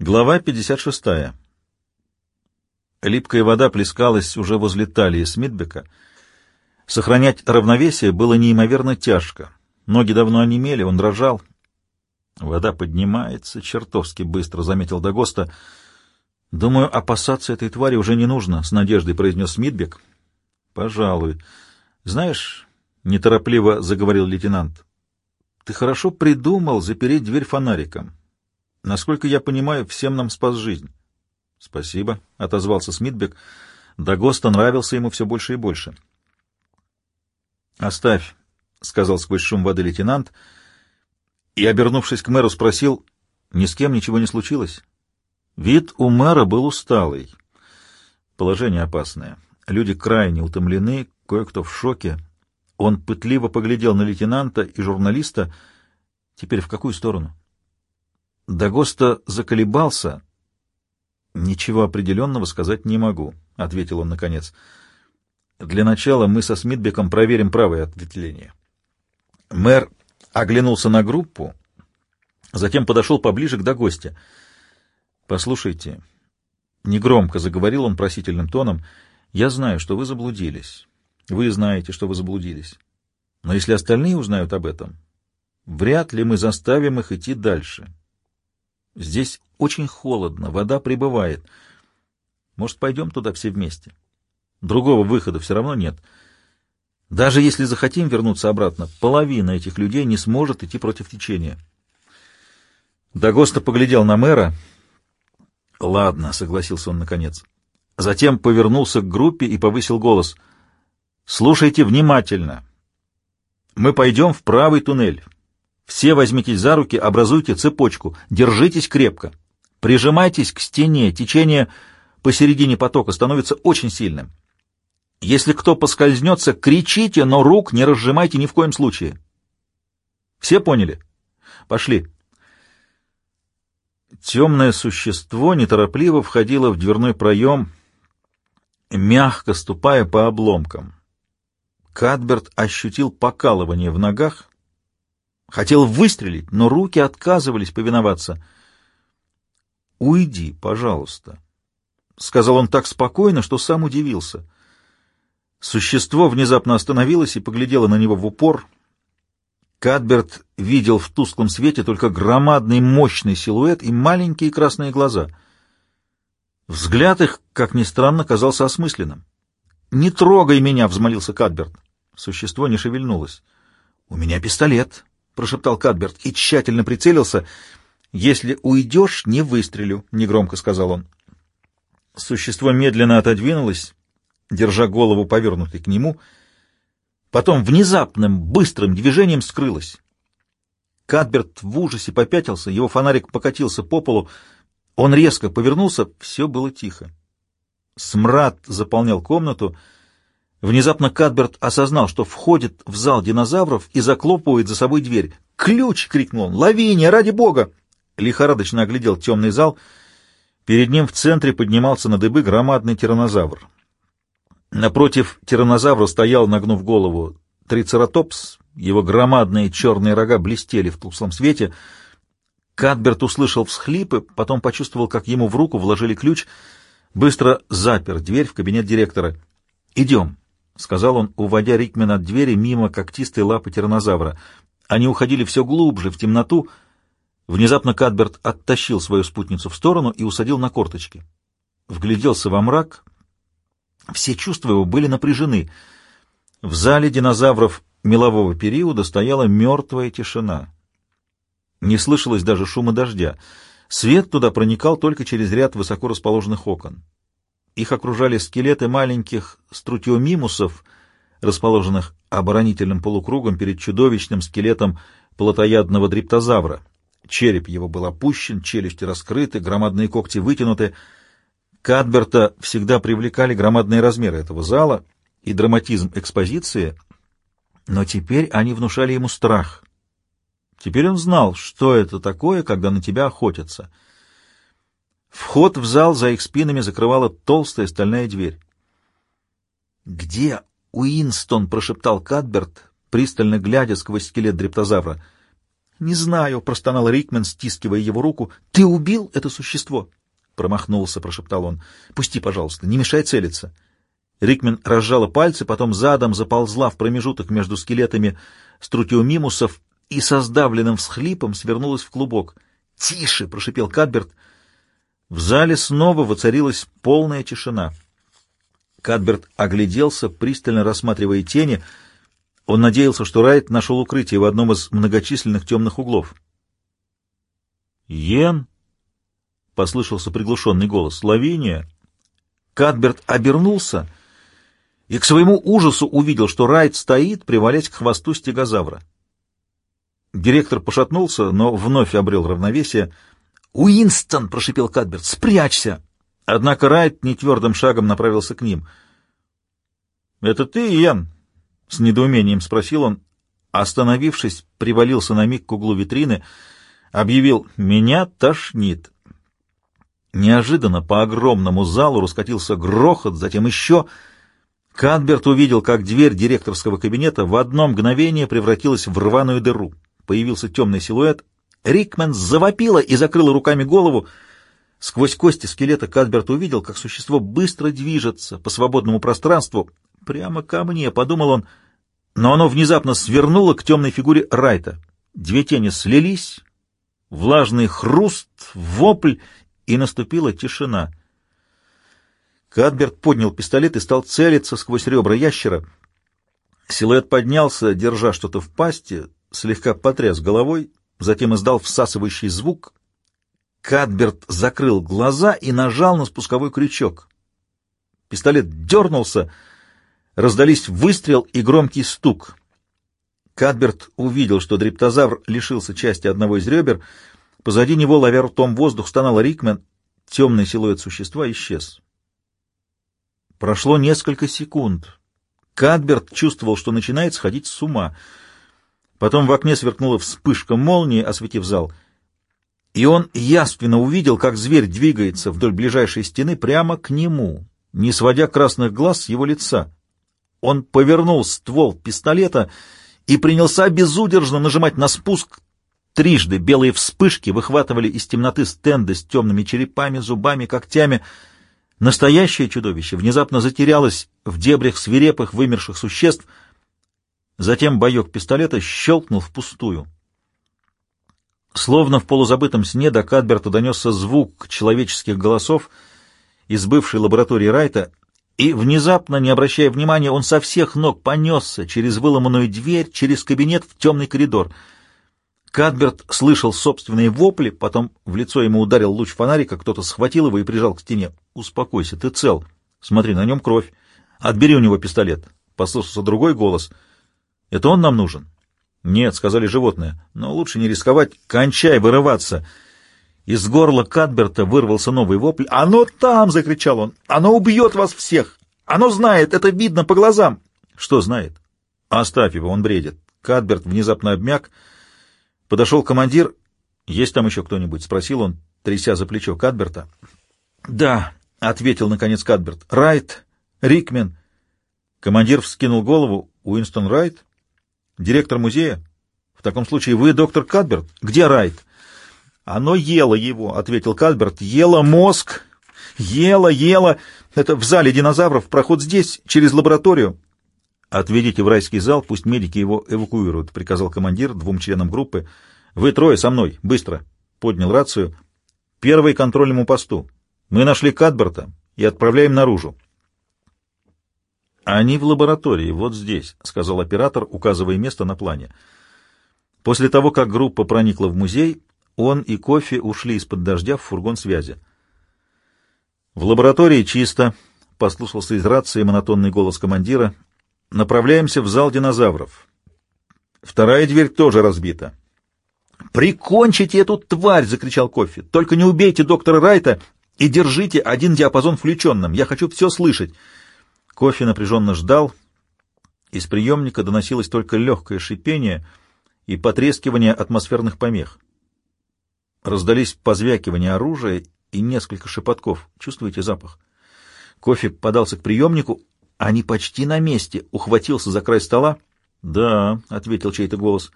Глава 56. Липкая вода плескалась уже возле талии Смитбека. Сохранять равновесие было неимоверно тяжко. Ноги давно онемели, он дрожал. Вода поднимается чертовски быстро, — заметил Дагоста. — Думаю, опасаться этой твари уже не нужно, — с надеждой произнес Смитбек. — Пожалуй. Знаешь, — неторопливо заговорил лейтенант, — ты хорошо придумал запереть дверь фонариком. Насколько я понимаю, всем нам спас жизнь. — Спасибо, — отозвался Смитбек. Дагоста нравился ему все больше и больше. — Оставь, — сказал сквозь шум воды лейтенант, и, обернувшись к мэру, спросил, ни с кем ничего не случилось. Вид у мэра был усталый. Положение опасное. Люди крайне утомлены, кое-кто в шоке. Он пытливо поглядел на лейтенанта и журналиста. Теперь в какую сторону? Дагоста заколебался. «Ничего определенного сказать не могу», — ответил он наконец. «Для начала мы со Смитбеком проверим правое ответвление». Мэр оглянулся на группу, затем подошел поближе к Дагосте. «Послушайте», — негромко заговорил он просительным тоном, — «я знаю, что вы заблудились. Вы знаете, что вы заблудились. Но если остальные узнают об этом, вряд ли мы заставим их идти дальше». Здесь очень холодно, вода прибывает. Может, пойдем туда все вместе? Другого выхода все равно нет. Даже если захотим вернуться обратно, половина этих людей не сможет идти против течения. Дагоста поглядел на мэра. «Ладно», — согласился он наконец. Затем повернулся к группе и повысил голос. «Слушайте внимательно. Мы пойдем в правый туннель. Все возьмитесь за руки, образуйте цепочку, держитесь крепко. Прижимайтесь к стене, течение посередине потока становится очень сильным. Если кто поскользнется, кричите, но рук не разжимайте ни в коем случае. Все поняли? Пошли. Темное существо неторопливо входило в дверной проем, мягко ступая по обломкам. Кадберт ощутил покалывание в ногах, Хотел выстрелить, но руки отказывались повиноваться. «Уйди, пожалуйста», — сказал он так спокойно, что сам удивился. Существо внезапно остановилось и поглядело на него в упор. Кадберт видел в тусклом свете только громадный мощный силуэт и маленькие красные глаза. Взгляд их, как ни странно, казался осмысленным. «Не трогай меня!» — взмолился Кадберт. Существо не шевельнулось. «У меня пистолет», прошептал Кадберт и тщательно прицелился. «Если уйдешь, не выстрелю», — негромко сказал он. Существо медленно отодвинулось, держа голову повернутой к нему, потом внезапным, быстрым движением скрылось. Кадберт в ужасе попятился, его фонарик покатился по полу, он резко повернулся, все было тихо. Смрад заполнял комнату, — Внезапно Кадберт осознал, что входит в зал динозавров и заклопывает за собой дверь. «Ключ!» — крикнул он. «Лавиния, ради бога!» Лихорадочно оглядел темный зал. Перед ним в центре поднимался на дыбы громадный тиранозавр. Напротив тиранозавра стоял, нагнув голову, трицератопс. Его громадные черные рога блестели в тусклом свете. Кадберт услышал всхлипы, потом почувствовал, как ему в руку вложили ключ. Быстро запер дверь в кабинет директора. «Идем», — сказал он, уводя Рикмена от двери мимо когтистой лапы тиранозавра. Они уходили все глубже, в темноту. Внезапно Кадберт оттащил свою спутницу в сторону и усадил на корточки. Вгляделся во мрак. Все чувства его были напряжены. В зале динозавров мелового периода стояла мертвая тишина. Не слышалось даже шума дождя. Свет туда проникал только через ряд высоко расположенных окон. Их окружали скелеты маленьких струтиомимусов, расположенных оборонительным полукругом перед чудовищным скелетом плотоядного дриптозавра. Череп его был опущен, челюсти раскрыты, громадные когти вытянуты. Кадберта всегда привлекали громадные размеры этого зала и драматизм экспозиции, но теперь они внушали ему страх. Теперь он знал, что это такое, когда на тебя охотятся — Вход в зал за их спинами закрывала толстая стальная дверь. «Где Уинстон?» — прошептал Кадберт, пристально глядя сквозь скелет дрептозавра. «Не знаю», — простонал Рикмен, стискивая его руку. «Ты убил это существо?» Промахнулся, прошептал он. «Пусти, пожалуйста, не мешай целиться». Рикмен разжала пальцы, потом задом заползла в промежуток между скелетами струтиомимусов и со сдавленным всхлипом свернулась в клубок. «Тише!» — прошипел Кадберт. В зале снова воцарилась полная тишина. Кадберт огляделся, пристально рассматривая тени. Он надеялся, что Райт нашел укрытие в одном из многочисленных темных углов. «Йен?» — послышался приглушенный голос. «Лавиния?» Кадберт обернулся и к своему ужасу увидел, что Райт стоит, привалясь к хвосту стегозавра. Директор пошатнулся, но вновь обрел равновесие. «Уинстон!» — прошипел Кадберт. «Спрячься!» Однако Райт нетвердым шагом направился к ним. «Это ты, Иэн?» — с недоумением спросил он. Остановившись, привалился на миг к углу витрины, объявил «Меня тошнит». Неожиданно по огромному залу раскатился грохот, затем еще... Кадберт увидел, как дверь директорского кабинета в одно мгновение превратилась в рваную дыру. Появился темный силуэт. Рикмен завопила и закрыла руками голову. Сквозь кости скелета Кадберт увидел, как существо быстро движется по свободному пространству. Прямо ко мне, подумал он, но оно внезапно свернуло к темной фигуре Райта. Две тени слились, влажный хруст, вопль, и наступила тишина. Кадберт поднял пистолет и стал целиться сквозь ребра ящера. Силуэт поднялся, держа что-то в пасти, слегка потряс головой, затем издал всасывающий звук. Кадберт закрыл глаза и нажал на спусковой крючок. Пистолет дернулся, раздались выстрел и громкий стук. Кадберт увидел, что дриптозавр лишился части одного из ребер. Позади него, ловя ртом воздух, стонал Рикмен. Темный силуэт существа исчез. Прошло несколько секунд. Кадберт чувствовал, что начинает сходить с ума. Потом в окне сверкнула вспышка молнии, осветив зал, и он яственно увидел, как зверь двигается вдоль ближайшей стены прямо к нему, не сводя красных глаз с его лица. Он повернул ствол пистолета и принялся безудержно нажимать на спуск. Трижды белые вспышки выхватывали из темноты стенды с темными черепами, зубами, когтями — Настоящее чудовище внезапно затерялось в дебрях свирепых вымерших существ. Затем боек пистолета щелкнул впустую. Словно в полузабытом сне до Кадберта донесся звук человеческих голосов из бывшей лаборатории Райта, и, внезапно, не обращая внимания, он со всех ног понесся через выломанную дверь, через кабинет в темный коридор — Кадберт слышал собственные вопли, потом в лицо ему ударил луч фонарика, кто-то схватил его и прижал к стене. «Успокойся, ты цел. Смотри, на нем кровь. Отбери у него пистолет». Послышался другой голос. «Это он нам нужен?» «Нет», — сказали животные, — «но лучше не рисковать. Кончай вырываться». Из горла Кадберта вырвался новый вопль. «Оно там!» — закричал он. «Оно убьет вас всех! Оно знает, это видно по глазам!» «Что знает?» «Оставь его, он бредит». Кадберт внезапно обмяк. Подошел командир. «Есть там еще кто-нибудь?» — спросил он, тряся за плечо Кадберта. «Да», — ответил наконец Кадберт. «Райт, Рикмен». Командир вскинул голову. «Уинстон Райт? Директор музея? В таком случае вы доктор Кадберт? Где Райт?» «Оно ело его», — ответил Кадберт. «Ело мозг. Ело, ело. Это в зале динозавров. Проход здесь, через лабораторию». «Отведите в райский зал, пусть медики его эвакуируют», — приказал командир двум членам группы. «Вы трое со мной, быстро!» — поднял рацию. «Первый контрольному посту. Мы нашли Кадберта и отправляем наружу». «Они в лаборатории, вот здесь», — сказал оператор, указывая место на плане. После того, как группа проникла в музей, он и Кофе ушли из-под дождя в фургон связи. «В лаборатории чисто», — послушался из рации монотонный голос командира — Направляемся в зал динозавров. Вторая дверь тоже разбита. «Прикончите эту тварь!» — закричал Кофи. «Только не убейте доктора Райта и держите один диапазон включенным. Я хочу все слышать». Кофи напряженно ждал. Из приемника доносилось только легкое шипение и потрескивание атмосферных помех. Раздались позвякивания оружия и несколько шепотков. Чувствуете запах? Кофи подался к приемнику, они почти на месте. Ухватился за край стола. «Да», — ответил чей-то голос.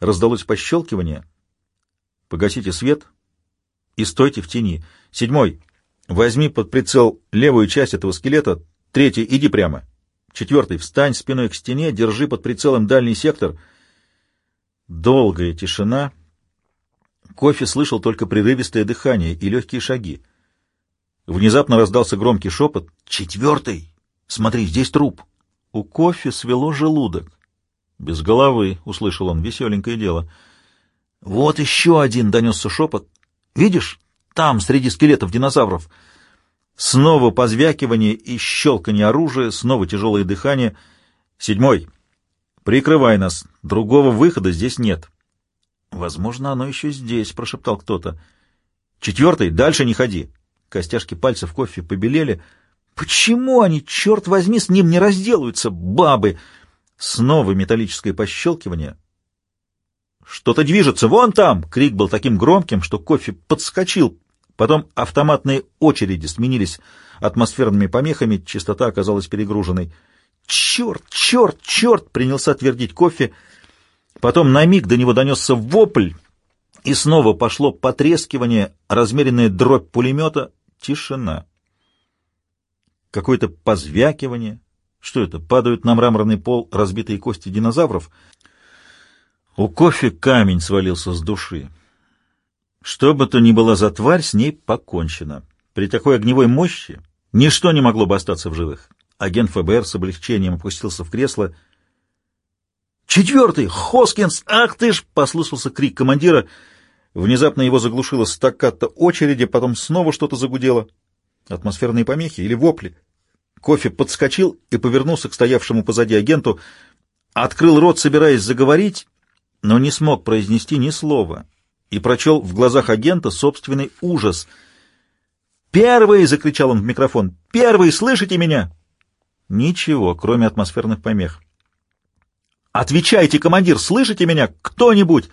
Раздалось пощелкивание. Погасите свет и стойте в тени. Седьмой. Возьми под прицел левую часть этого скелета. Третий. Иди прямо. Четвертый. Встань спиной к стене, держи под прицелом дальний сектор. Долгая тишина. Кофе слышал только прерывистое дыхание и легкие шаги. Внезапно раздался громкий шепот. «Четвертый! Смотри, здесь труп!» У кофе свело желудок. «Без головы», — услышал он, — «веселенькое дело». «Вот еще один!» — донесся шепот. «Видишь? Там, среди скелетов динозавров». Снова позвякивание и щелканье оружия, снова тяжелое дыхание. «Седьмой! Прикрывай нас. Другого выхода здесь нет». «Возможно, оно еще здесь», — прошептал кто-то. «Четвертый! Дальше не ходи!» Костяшки пальцев кофе побелели. «Почему они, черт возьми, с ним не разделаются, бабы?» Снова металлическое пощелкивание. «Что-то движется! Вон там!» — крик был таким громким, что кофе подскочил. Потом автоматные очереди сменились атмосферными помехами, частота оказалась перегруженной. «Черт! Черт! Черт!» — принялся твердить кофе. Потом на миг до него донесся вопль, и снова пошло потрескивание, размеренная дробь пулемета. Тишина. Какое-то позвякивание, что это? Падают на мраморный пол разбитые кости динозавров. У кофе камень свалился с души. Что бы то ни было за тварь, с ней покончено. При такой огневой мощи ничто не могло бы остаться в живых. Агент ФБР с облегчением опустился в кресло. «Четвертый! Хоскинс! Ах ты ж!» — послышался крик командира. Внезапно его заглушило стаккато очереди, потом снова что-то загудело. Атмосферные помехи или вопли. Кофе подскочил и повернулся к стоявшему позади агенту, открыл рот, собираясь заговорить, но не смог произнести ни слова и прочел в глазах агента собственный ужас. «Первый!» — закричал он в микрофон. «Первый! Слышите меня?» Ничего, кроме атмосферных помех. «Отвечайте, командир! Слышите меня? Кто-нибудь!»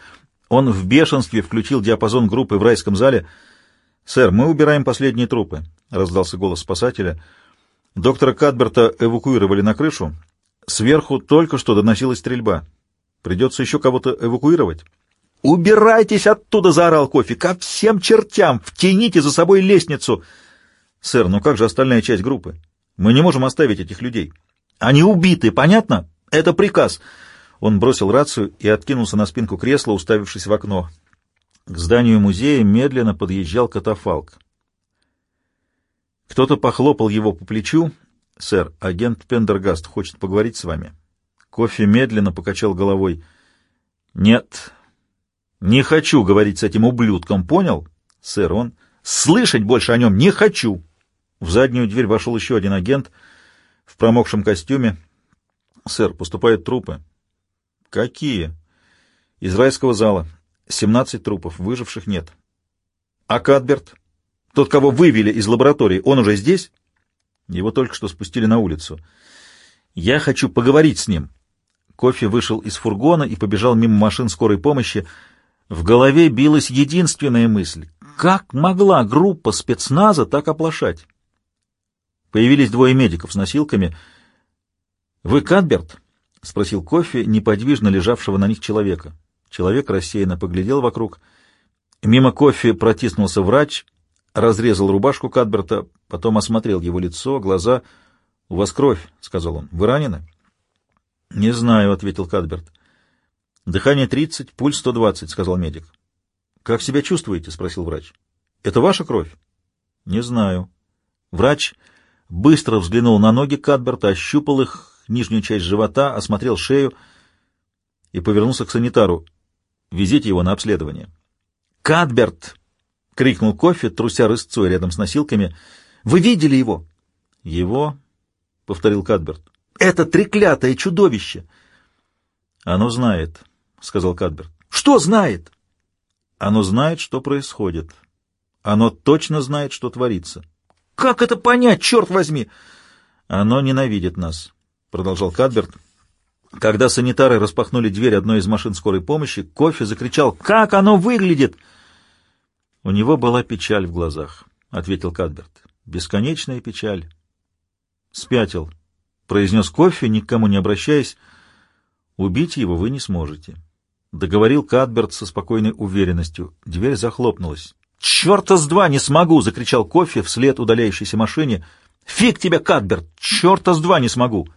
Он в бешенстве включил диапазон группы в райском зале. «Сэр, мы убираем последние трупы», — раздался голос спасателя. Доктора Кадберта эвакуировали на крышу. Сверху только что доносилась стрельба. Придется еще кого-то эвакуировать. «Убирайтесь оттуда!» — заорал Кофи. «Ко всем чертям! Втяните за собой лестницу!» «Сэр, ну как же остальная часть группы? Мы не можем оставить этих людей. Они убиты, понятно? Это приказ!» Он бросил рацию и откинулся на спинку кресла, уставившись в окно. К зданию музея медленно подъезжал катафалк. Кто-то похлопал его по плечу. «Сэр, агент Пендергаст хочет поговорить с вами». Кофе медленно покачал головой. «Нет, не хочу говорить с этим ублюдком, понял?» «Сэр, он...» «Слышать больше о нем не хочу!» В заднюю дверь вошел еще один агент в промокшем костюме. «Сэр, поступают трупы». «Какие?» «Из райского зала. Семнадцать трупов. Выживших нет». «А Кадберт?» Тот, кого вывели из лаборатории, он уже здесь? Его только что спустили на улицу. Я хочу поговорить с ним. Кофе вышел из фургона и побежал мимо машин скорой помощи. В голове билась единственная мысль. Как могла группа спецназа так оплошать? Появились двое медиков с носилками. «Вы Кадберт?» — спросил Кофе, неподвижно лежавшего на них человека. Человек рассеянно поглядел вокруг. Мимо Кофе протиснулся врач разрезал рубашку Кадберта, потом осмотрел его лицо, глаза. — У вас кровь, — сказал он. — Вы ранены? — Не знаю, — ответил Кадберт. — Дыхание 30, пульс 120, — сказал медик. — Как себя чувствуете? — спросил врач. — Это ваша кровь? — Не знаю. Врач быстро взглянул на ноги Кадберта, ощупал их, нижнюю часть живота, осмотрел шею и повернулся к санитару. — Везите его на обследование. — Кадберт! — крикнул кофе, труся рысцой рядом с носилками. «Вы видели его?» «Его?» — повторил Кадберт. «Это треклятое чудовище!» «Оно знает», — сказал Кадберт. «Что знает?» «Оно знает, что происходит. Оно точно знает, что творится». «Как это понять, черт возьми?» «Оно ненавидит нас», — продолжал Кадберт. Когда санитары распахнули дверь одной из машин скорой помощи, кофе закричал «Как оно выглядит!» У него была печаль в глазах, — ответил Кадберт. Бесконечная печаль. Спятил, — произнес кофе, никому не обращаясь. Убить его вы не сможете. Договорил Кадберт со спокойной уверенностью. Дверь захлопнулась. «Черта с два не смогу!» — закричал кофе вслед удаляющейся машине. «Фиг тебя, Кадберт! Черта с два не смогу!»